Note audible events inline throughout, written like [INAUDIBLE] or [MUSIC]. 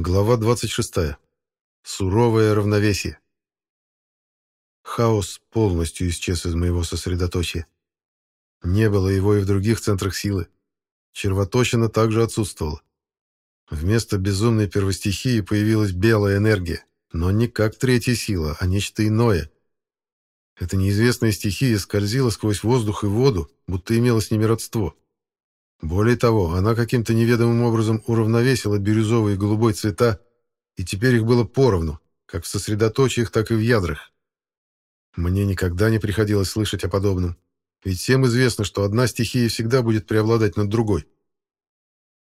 Глава 26. Суровое равновесие. Хаос полностью исчез из моего сосредоточия. Не было его и в других центрах силы. Червоточина также отсутствовала. Вместо безумной первостихии появилась белая энергия, но не как третья сила, а нечто иное. Эта неизвестная стихия скользила сквозь воздух и воду, будто имела с ними родство. Более того, она каким-то неведомым образом уравновесила бирюзовый и голубой цвета, и теперь их было поровну, как в сосредоточиях, так и в ядрах. Мне никогда не приходилось слышать о подобном, ведь всем известно, что одна стихия всегда будет преобладать над другой.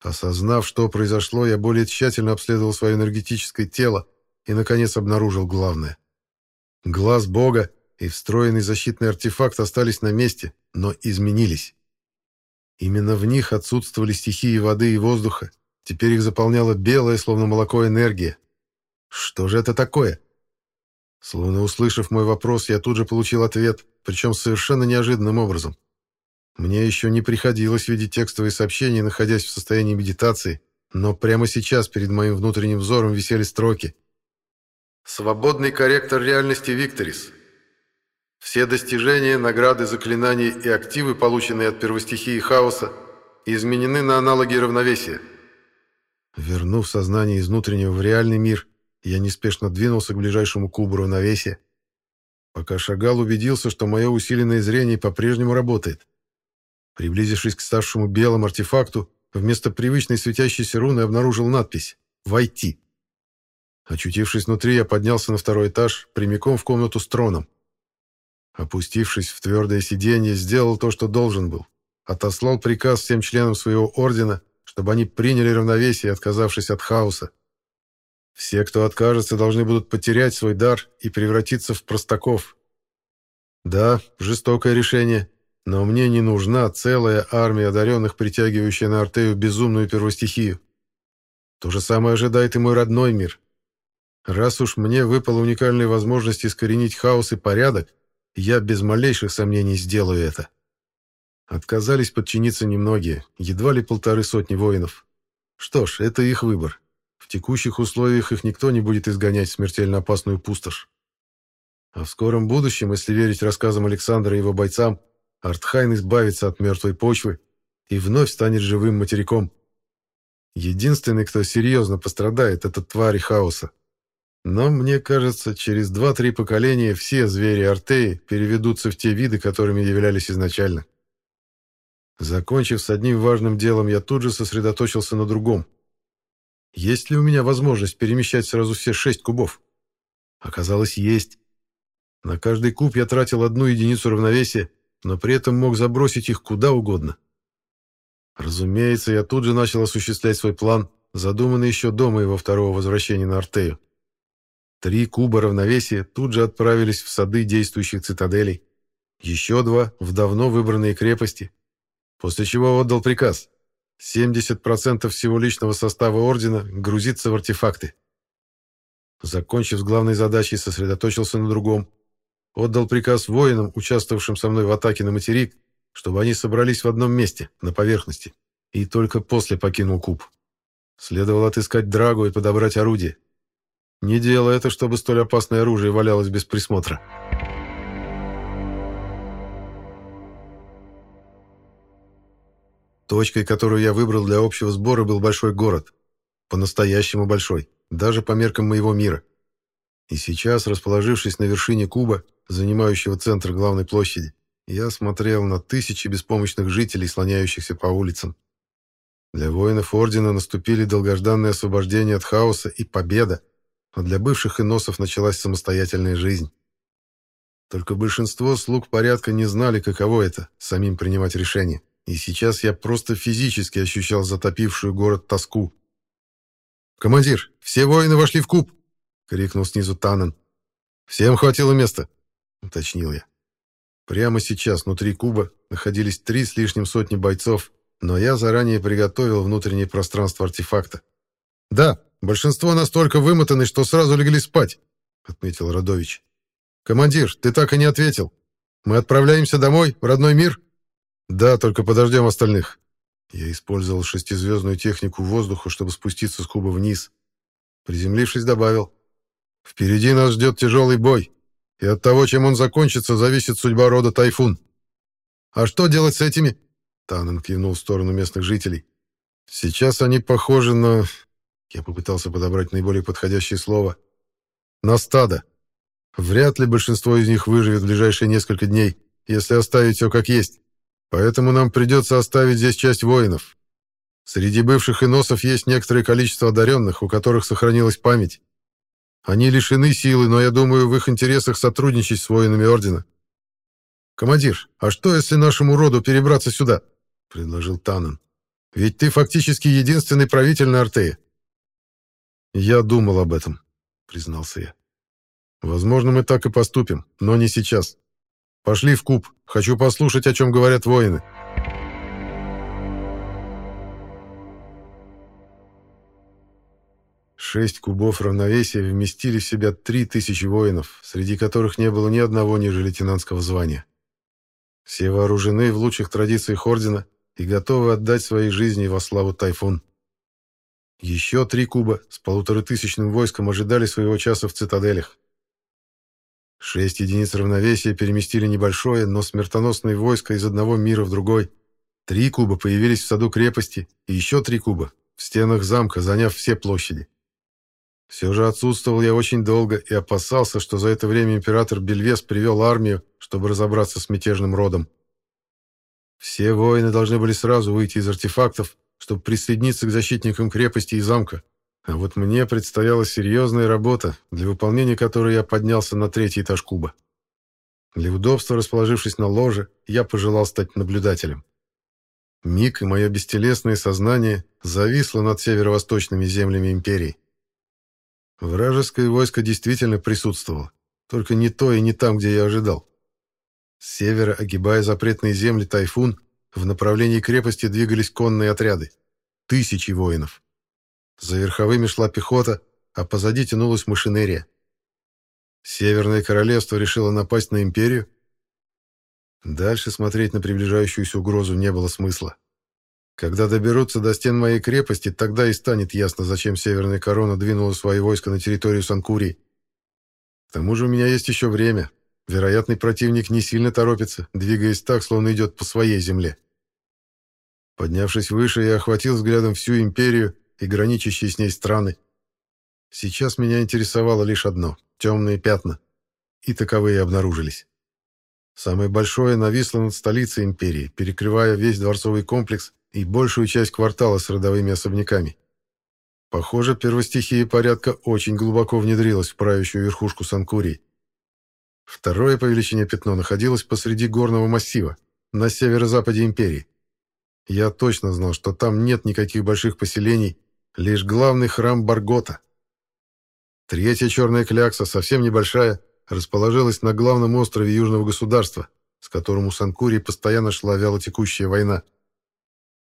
Осознав, что произошло, я более тщательно обследовал свое энергетическое тело и, наконец, обнаружил главное. Глаз Бога и встроенный защитный артефакт остались на месте, но изменились. Именно в них отсутствовали стихии воды и воздуха. Теперь их заполняла белая, словно молоко, энергия. Что же это такое? Словно услышав мой вопрос, я тут же получил ответ, причем совершенно неожиданным образом. Мне еще не приходилось видеть текстовые сообщения, находясь в состоянии медитации, но прямо сейчас перед моим внутренним взором висели строки. «Свободный корректор реальности Викторис. Все достижения, награды, заклинания и активы, полученные от первостихии хаоса, изменены на аналоги равновесия. Вернув сознание из внутреннего в реальный мир, я неспешно двинулся к ближайшему кубу равновесия. Пока шагал, убедился, что мое усиленное зрение по-прежнему работает. Приблизившись к ставшему белому артефакту, вместо привычной светящейся руны обнаружил надпись «Войти». Очутившись внутри, я поднялся на второй этаж, прямиком в комнату с троном. Опустившись в твердое сиденье, сделал то, что должен был. Отослал приказ всем членам своего ордена, чтобы они приняли равновесие, отказавшись от хаоса. Все, кто откажется, должны будут потерять свой дар и превратиться в простаков. Да, жестокое решение, но мне не нужна целая армия одаренных, притягивающая на Артею безумную первостихию. То же самое ожидает и мой родной мир. Раз уж мне выпала уникальная возможность искоренить хаос и порядок, я без малейших сомнений сделаю это. Отказались подчиниться немногие, едва ли полторы сотни воинов. Что ж, это их выбор. В текущих условиях их никто не будет изгонять в смертельно опасную пустошь. А в скором будущем, если верить рассказам Александра и его бойцам, Артхайн избавится от мертвой почвы и вновь станет живым материком. Единственный, кто серьезно пострадает, это твари хаоса. Но, мне кажется, через два-три поколения все звери Артеи переведутся в те виды, которыми являлись изначально. Закончив с одним важным делом, я тут же сосредоточился на другом. Есть ли у меня возможность перемещать сразу все шесть кубов? Оказалось, есть. На каждый куб я тратил одну единицу равновесия, но при этом мог забросить их куда угодно. Разумеется, я тут же начал осуществлять свой план, задуманный еще до моего второго возвращения на Артею. Три куба равновесия тут же отправились в сады действующих цитаделей. Еще два — в давно выбранные крепости. После чего отдал приказ. 70% всего личного состава Ордена грузится в артефакты. Закончив с главной задачей, сосредоточился на другом. Отдал приказ воинам, участвовавшим со мной в атаке на материк, чтобы они собрались в одном месте, на поверхности. И только после покинул куб. Следовало отыскать Драгу и подобрать орудие. Не дело это, чтобы столь опасное оружие валялось без присмотра. Точкой, которую я выбрал для общего сбора, был большой город. По-настоящему большой, даже по меркам моего мира. И сейчас, расположившись на вершине куба, занимающего центр главной площади, я смотрел на тысячи беспомощных жителей, слоняющихся по улицам. Для воинов Ордена наступили долгожданное освобождение от хаоса и победа, а для бывших иносов началась самостоятельная жизнь. Только большинство слуг порядка не знали, каково это — самим принимать решения. И сейчас я просто физически ощущал затопившую город тоску. «Командир, все воины вошли в куб!» — крикнул снизу Танан. «Всем хватило места!» — уточнил я. Прямо сейчас внутри куба находились три с лишним сотни бойцов, но я заранее приготовил внутреннее пространство артефакта. «Да, Большинство настолько вымотаны, что сразу легли спать», — отметил Радович. «Командир, ты так и не ответил. Мы отправляемся домой, в родной мир?» «Да, только подождем остальных». Я использовал шестизвездную технику воздуха, чтобы спуститься с куба вниз. Приземлившись, добавил. «Впереди нас ждет тяжелый бой, и от того, чем он закончится, зависит судьба рода Тайфун. А что делать с этими?» Таннен кивнул в сторону местных жителей. «Сейчас они похожи на...» Я попытался подобрать наиболее подходящее слово. «На стадо. Вряд ли большинство из них выживет в ближайшие несколько дней, если оставить все как есть. Поэтому нам придется оставить здесь часть воинов. Среди бывших иносов есть некоторое количество одаренных, у которых сохранилась память. Они лишены силы, но я думаю, в их интересах сотрудничать с воинами Ордена. «Командир, а что, если нашему роду перебраться сюда?» — предложил Танан. «Ведь ты фактически единственный правитель на Артее». «Я думал об этом», — признался я. «Возможно, мы так и поступим, но не сейчас. Пошли в куб. Хочу послушать, о чем говорят воины». Шесть кубов равновесия вместили в себя три тысячи воинов, среди которых не было ни одного ниже лейтенантского звания. Все вооружены в лучших традициях Ордена и готовы отдать свои жизни во славу Тайфун. Еще три куба с полуторатысячным войском ожидали своего часа в цитаделях. Шесть единиц равновесия переместили небольшое, но смертоносное войско из одного мира в другой. Три куба появились в саду крепости, и еще три куба в стенах замка, заняв все площади. Все же отсутствовал я очень долго и опасался, что за это время император Бельвес привел армию, чтобы разобраться с мятежным родом. Все воины должны были сразу выйти из артефактов, чтобы присоединиться к защитникам крепости и замка. А вот мне предстояла серьезная работа, для выполнения которой я поднялся на третий этаж куба. Для удобства, расположившись на ложе, я пожелал стать наблюдателем. Миг и мое бестелесное сознание зависло над северо-восточными землями империи. Вражеское войско действительно присутствовало, только не то и не там, где я ожидал. С севера, огибая запретные земли Тайфун, в направлении крепости двигались конные отряды. Тысячи воинов. За верховыми шла пехота, а позади тянулась машинерия. Северное королевство решило напасть на империю? Дальше смотреть на приближающуюся угрозу не было смысла. Когда доберутся до стен моей крепости, тогда и станет ясно, зачем Северная Корона двинула свои войска на территорию Санкурии. К тому же у меня есть еще время. Вероятный противник не сильно торопится, двигаясь так, словно идет по своей земле. Поднявшись выше, я охватил взглядом всю империю и граничащие с ней страны. Сейчас меня интересовало лишь одно — темные пятна. И таковые обнаружились. Самое большое нависло над столицей империи, перекрывая весь дворцовый комплекс и большую часть квартала с родовыми особняками. Похоже, первостихия порядка очень глубоко внедрилась в правящую верхушку Санкурии. Второе по величине пятно находилось посреди горного массива, на северо-западе империи. Я точно знал, что там нет никаких больших поселений, лишь главный храм Баргота. Третья черная клякса, совсем небольшая, расположилась на главном острове Южного государства, с которым у Санкурии постоянно шла вялотекущая война.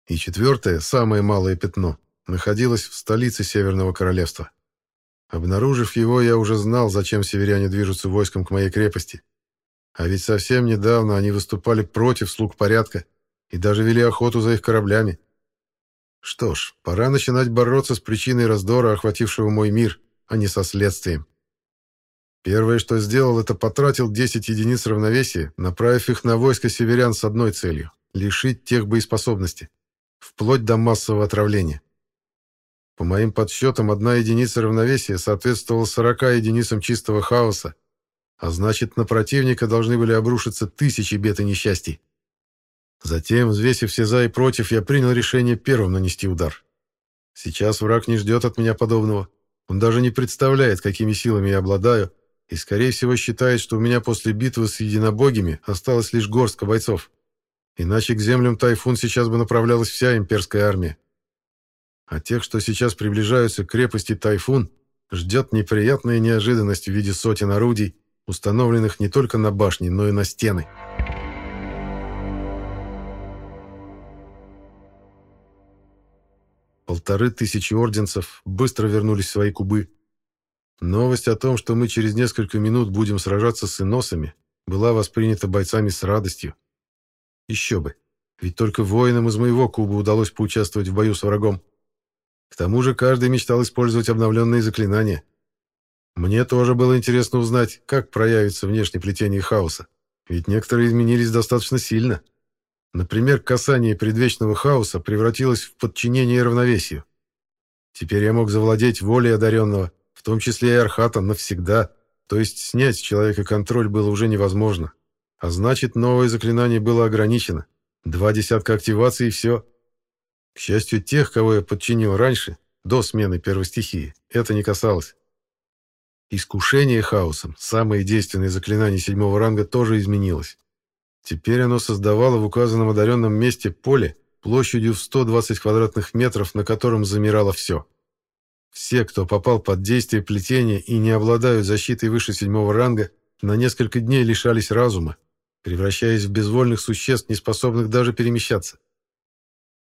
И четвертое, самое малое пятно, находилось в столице Северного Королевства. Обнаружив его, я уже знал, зачем северяне движутся войском к моей крепости. А ведь совсем недавно они выступали против слуг порядка и даже вели охоту за их кораблями. Что ж, пора начинать бороться с причиной раздора, охватившего мой мир, а не со следствием. Первое, что сделал, это потратил 10 единиц равновесия, направив их на войско северян с одной целью — лишить тех боеспособности вплоть до массового отравления. По моим подсчетам, одна единица равновесия соответствовала 40 единицам чистого хаоса, а значит, на противника должны были обрушиться тысячи бед и несчастий. Затем, взвесив все за и против, я принял решение первым нанести удар. Сейчас враг не ждет от меня подобного. Он даже не представляет, какими силами я обладаю, и, скорее всего, считает, что у меня после битвы с единобогими осталась лишь горстка бойцов. Иначе к землям Тайфун сейчас бы направлялась вся имперская армия. А тех, что сейчас приближаются к крепости Тайфун, ждет неприятная неожиданность в виде сотен орудий, установленных не только на башне, но и на стены. Полторы тысячи орденцев быстро вернулись в свои кубы. Новость о том, что мы через несколько минут будем сражаться с иносами, была воспринята бойцами с радостью. Еще бы. Ведь только воинам из моего куба удалось поучаствовать в бою с врагом. К тому же каждый мечтал использовать обновленные заклинания. Мне тоже было интересно узнать, как проявится внешнее плетение хаоса, ведь некоторые изменились достаточно сильно. Например, касание предвечного хаоса превратилось в подчинение равновесию. Теперь я мог завладеть волей одаренного, в том числе и Архата, навсегда, то есть снять с человека контроль было уже невозможно. А значит, новое заклинание было ограничено. Два десятка активаций и все. К счастью, тех, кого я подчинил раньше, до смены первой стихии, это не касалось. Искушение хаосом, самое действенное заклинание седьмого ранга, тоже изменилось. Теперь оно создавало в указанном одаренном месте поле площадью в 120 квадратных метров, на котором замирало все. Все, кто попал под действие плетения и не обладают защитой выше седьмого ранга, на несколько дней лишались разума, превращаясь в безвольных существ, не способных даже перемещаться.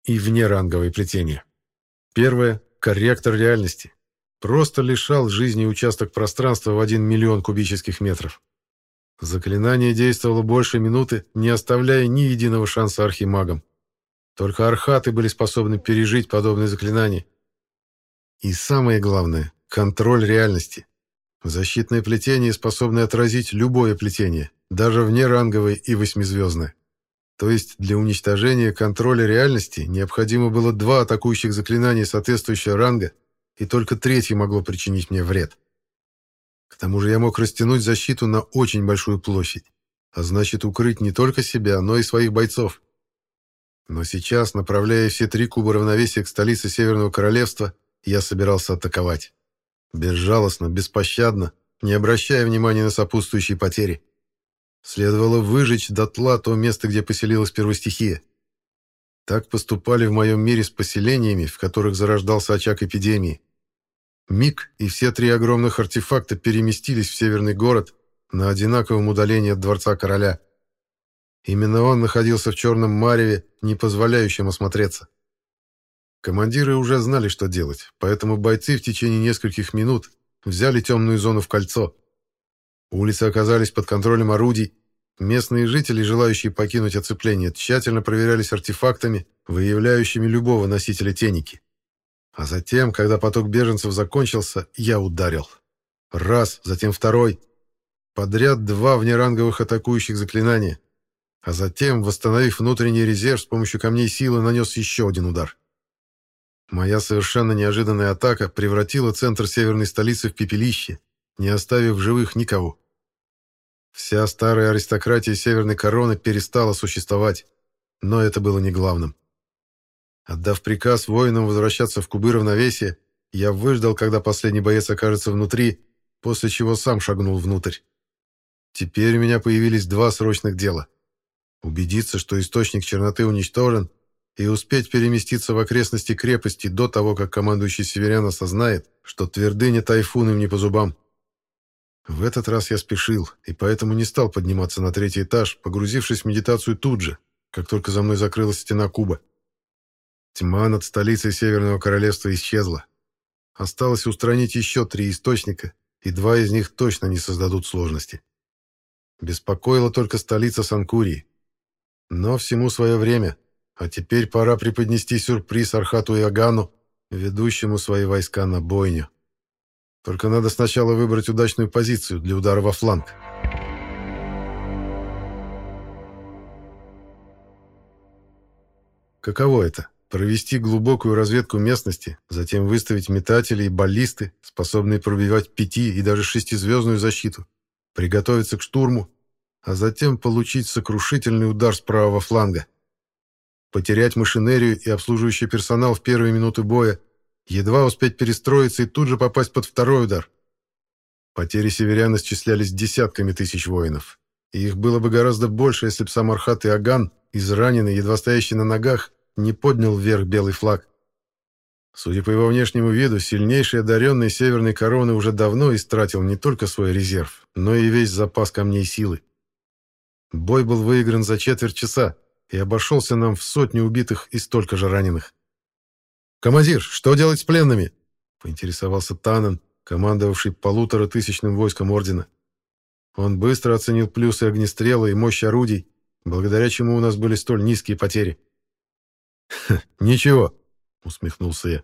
И внеранговое плетение. Первое — корректор реальности. Просто лишал жизни участок пространства в 1 миллион кубических метров. Заклинание действовало больше минуты, не оставляя ни единого шанса архимагам. Только архаты были способны пережить подобные заклинания. И самое главное — контроль реальности. Защитное плетение, способное отразить любое плетение, даже внеранговое и восьмизвездное. То есть для уничтожения контроля реальности необходимо было два атакующих заклинания соответствующего ранга, и только третье могло причинить мне вред. К тому же я мог растянуть защиту на очень большую площадь, а значит укрыть не только себя, но и своих бойцов. Но сейчас, направляя все три куба равновесия к столице Северного Королевства, я собирался атаковать. Безжалостно, беспощадно, не обращая внимания на сопутствующие потери. Следовало выжечь дотла то место, где поселилась первостихия. Так поступали в моем мире с поселениями, в которых зарождался очаг эпидемии. Миг, и все три огромных артефакта переместились в северный город на одинаковом удалении от дворца короля. Именно он находился в черном мареве, не позволяющем осмотреться. Командиры уже знали, что делать, поэтому бойцы в течение нескольких минут взяли темную зону в кольцо. Улицы оказались под контролем орудий. Местные жители, желающие покинуть оцепление, тщательно проверялись артефактами, выявляющими любого носителя теники. А затем, когда поток беженцев закончился, я ударил. Раз, затем второй. Подряд два внеранговых атакующих заклинания. А затем, восстановив внутренний резерв с помощью камней силы, нанес еще один удар. Моя совершенно неожиданная атака превратила центр северной столицы в пепелище, не оставив живых никого. Вся старая аристократия Северной Короны перестала существовать, но это было не главным. Отдав приказ воинам возвращаться в кубы равновесия, я выждал, когда последний боец окажется внутри, после чего сам шагнул внутрь. Теперь у меня появились два срочных дела. Убедиться, что источник черноты уничтожен, и успеть переместиться в окрестности крепости до того, как командующий северян осознает, что твердыня тайфун им не по зубам. В этот раз я спешил, и поэтому не стал подниматься на третий этаж, погрузившись в медитацию тут же, как только за мной закрылась стена куба. Тьма над столицей Северного Королевства исчезла. Осталось устранить еще три источника, и два из них точно не создадут сложности. Беспокоила только столица Санкурии. Но всему свое время, а теперь пора преподнести сюрприз Архату и Агану, ведущему свои войска на бойню. Только надо сначала выбрать удачную позицию для удара во фланг. Каково это? Провести глубокую разведку местности, затем выставить метатели и баллисты, способные пробивать пяти- и даже шестизвездную защиту, приготовиться к штурму, а затем получить сокрушительный удар с правого фланга. Потерять машинерию и обслуживающий персонал в первые минуты боя, едва успеть перестроиться и тут же попасть под второй удар. Потери северян исчислялись десятками тысяч воинов, и их было бы гораздо больше, если бы сам Архат и Аган, израненный, едва стоящий на ногах, не поднял вверх белый флаг. Судя по его внешнему виду, сильнейший одаренный Северной Короны уже давно истратил не только свой резерв, но и весь запас камней силы. Бой был выигран за четверть часа и обошелся нам в сотню убитых и столько же раненых. «Командир, что делать с пленными?» — поинтересовался Танан, командовавший полутора тысячным войском Ордена. Он быстро оценил плюсы огнестрела и мощь орудий, благодаря чему у нас были столь низкие потери. [LAUGHS] «Ничего», — усмехнулся я.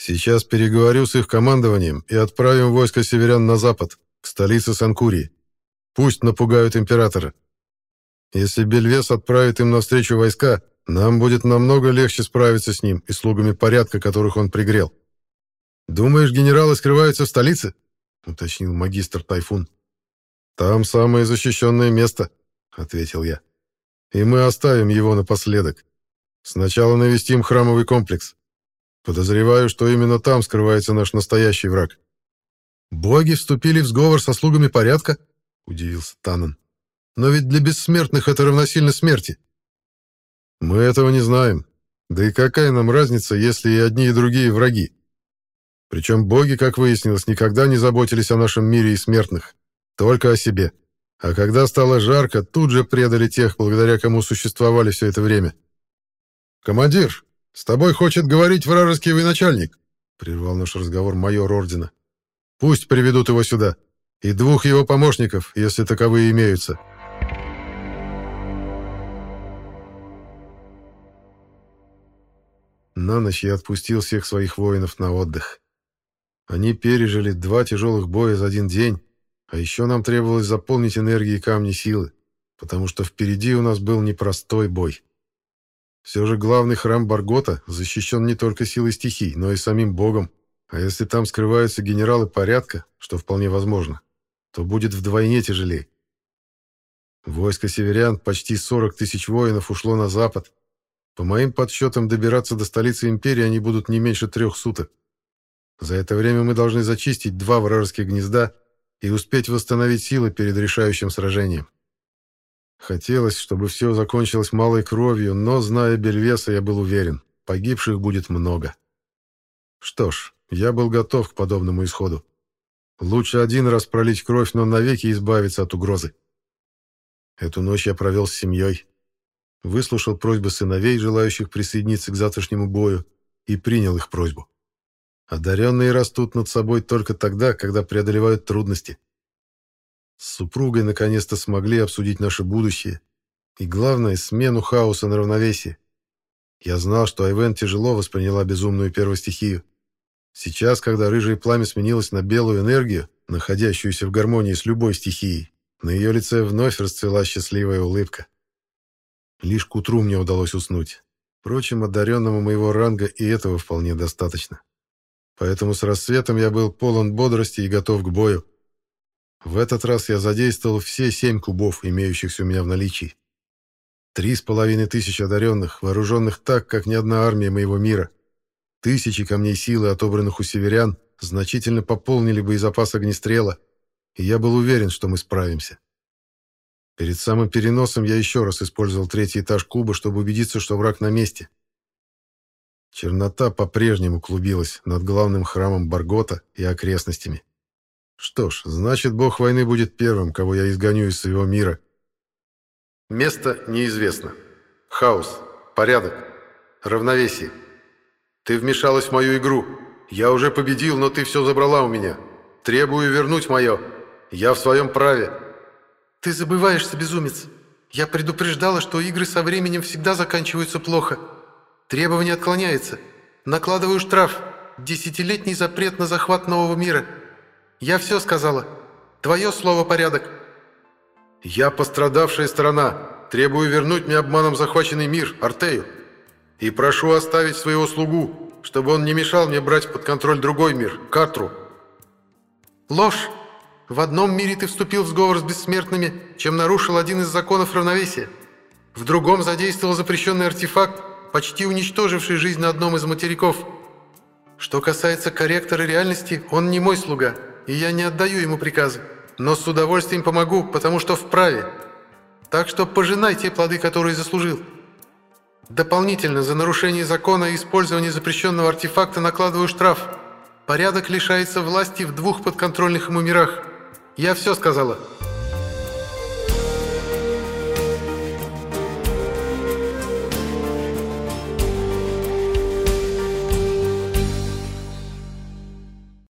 Сейчас переговорю с их командованием и отправим войско северян на запад, к столице Санкурии. Пусть напугают императора. Если Бельвес отправит им навстречу войска, нам будет намного легче справиться с ним и слугами порядка, которых он пригрел. «Думаешь, генералы скрываются в столице?» — уточнил магистр Тайфун. «Там самое защищенное место», — ответил я. «И мы оставим его напоследок. Сначала навестим храмовый комплекс. Подозреваю, что именно там скрывается наш настоящий враг». «Боги вступили в сговор со слугами порядка?» — удивился Танан. «Но ведь для бессмертных это равносильно смерти». «Мы этого не знаем. Да и какая нам разница, если и одни, и другие враги?» Причем боги, как выяснилось, никогда не заботились о нашем мире и смертных, только о себе. А когда стало жарко, тут же предали тех, благодаря кому существовали все это время. «Командир, с тобой хочет говорить вражеский военачальник», — прервал наш разговор майор Ордена. «Пусть приведут его сюда. И двух его помощников, если таковые имеются». На ночь я отпустил всех своих воинов на отдых. Они пережили два тяжелых боя за один день, а еще нам требовалось заполнить энергией камни силы, потому что впереди у нас был непростой бой. Все же главный храм Баргота защищен не только силой стихий, но и самим богом, а если там скрываются генералы порядка, что вполне возможно, то будет вдвойне тяжелее. Войско северян, почти 40 тысяч воинов, ушло на запад. По моим подсчетам, добираться до столицы империи они будут не меньше трех суток. За это время мы должны зачистить два вражеских гнезда и успеть восстановить силы перед решающим сражением. Хотелось, чтобы все закончилось малой кровью, но, зная Бельвеса, я был уверен, погибших будет много. Что ж, я был готов к подобному исходу. Лучше один раз пролить кровь, но навеки избавиться от угрозы. Эту ночь я провел с семьей. Выслушал просьбы сыновей, желающих присоединиться к завтрашнему бою, и принял их просьбу. Одаренные растут над собой только тогда, когда преодолевают трудности. С супругой наконец-то смогли обсудить наше будущее и, главное, смену хаоса на равновесие. Я знал, что Айвен тяжело восприняла безумную первостихию. Сейчас, когда рыжее пламя сменилось на белую энергию, находящуюся в гармонии с любой стихией, на ее лице вновь расцвела счастливая улыбка. Лишь к утру мне удалось уснуть. Впрочем, одаренному моего ранга и этого вполне достаточно. Поэтому с рассветом я был полон бодрости и готов к бою. В этот раз я задействовал все семь кубов, имеющихся у меня в наличии. Три с половиной тысячи одаренных, вооруженных так, как ни одна армия моего мира. Тысячи камней силы, отобранных у северян, значительно пополнили боезапас огнестрела, и я был уверен, что мы справимся. Перед самым переносом я еще раз использовал третий этаж куба, чтобы убедиться, что враг на месте. Чернота по-прежнему клубилась над главным храмом Баргота и окрестностями. Что ж, значит, бог войны будет первым, кого я изгоню из своего мира. Место неизвестно. Хаос, порядок, равновесие. Ты вмешалась в мою игру. Я уже победил, но ты все забрала у меня. Требую вернуть мое. Я в своем праве. Ты забываешься, безумец. Я предупреждала, что игры со временем всегда заканчиваются плохо. Требование отклоняется. Накладываю штраф. Десятилетний запрет на захват нового мира. Я все сказала. Твое слово порядок. Я пострадавшая сторона. Требую вернуть мне обманом захваченный мир, Артею. И прошу оставить своего слугу, чтобы он не мешал мне брать под контроль другой мир, Катру. Ложь. В одном мире ты вступил в сговор с бессмертными, чем нарушил один из законов равновесия. В другом задействовал запрещенный артефакт, почти уничтоживший жизнь на одном из материков. Что касается корректора реальности, он не мой слуга, и я не отдаю ему приказы, но с удовольствием помогу, потому что вправе. Так что пожинай те плоды, которые заслужил. Дополнительно за нарушение закона и использование запрещенного артефакта накладываю штраф. Порядок лишается власти в двух подконтрольных ему мирах. Я все сказала.